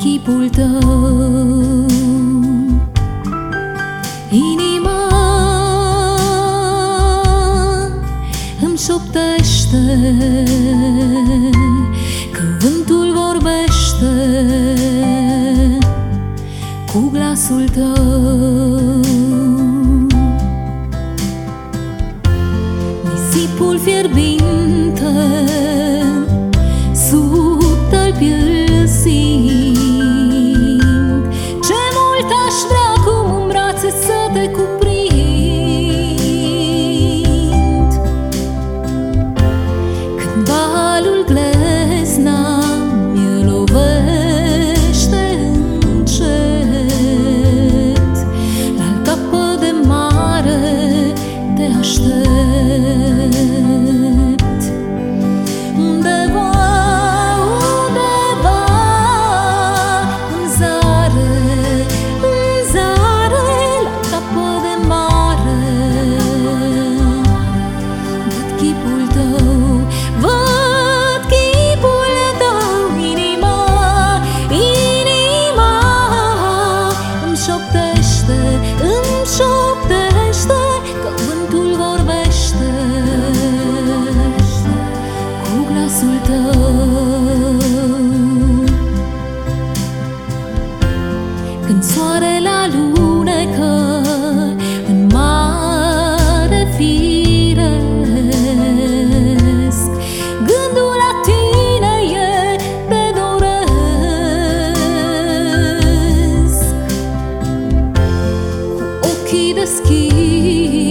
chipul tău. Inima îmi șoptește Că vorbește. Cu glasul tău Nisipul fierbinte sub tălpi へ。Când soarele alunecă în mare firesc Gândul la tine e de doresc. Cu ochii deschiși